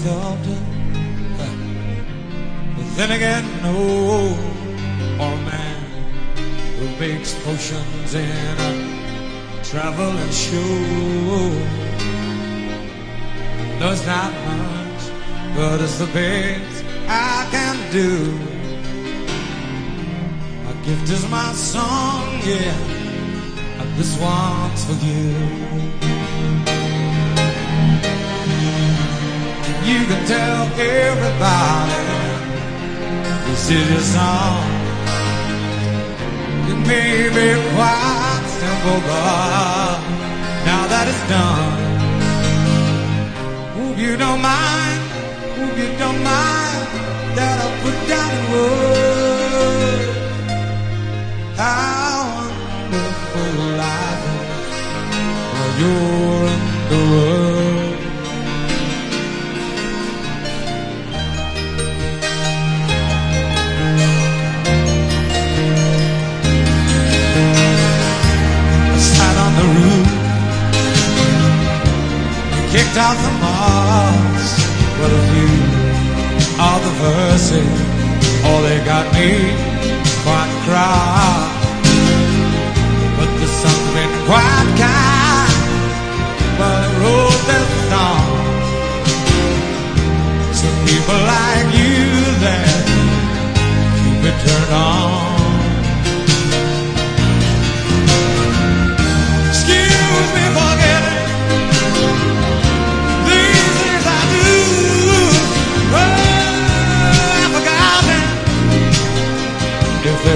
But then again, no, or a man who makes potions in a traveling show. No, it's not much, but it's the best I can do. My gift is my song, yeah, and this one's for you. You can tell everybody this is your song. It may be quite simple, but now that it's done, kicked out the moss. But a few of the verses, all they got me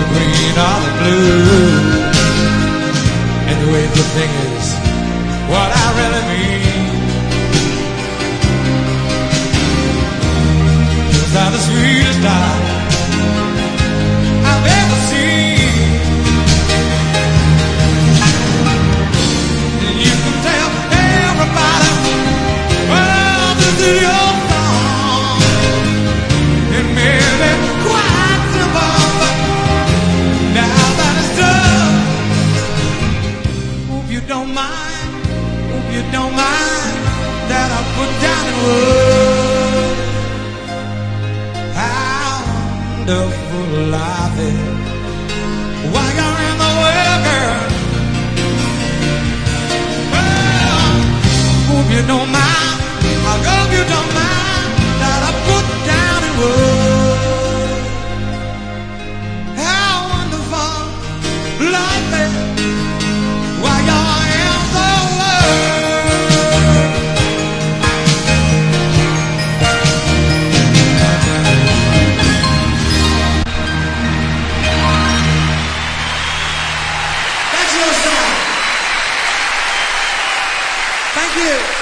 they're green or they're blue. And the way the thing is, what I really mean. Are the sweetest eyes don't mind that I put down in wood. How wonderful life is. Why you in the world, girl? Well, hope you don't mind. I hope you don't mind that I put down in wood. How wonderful life is. Why you you.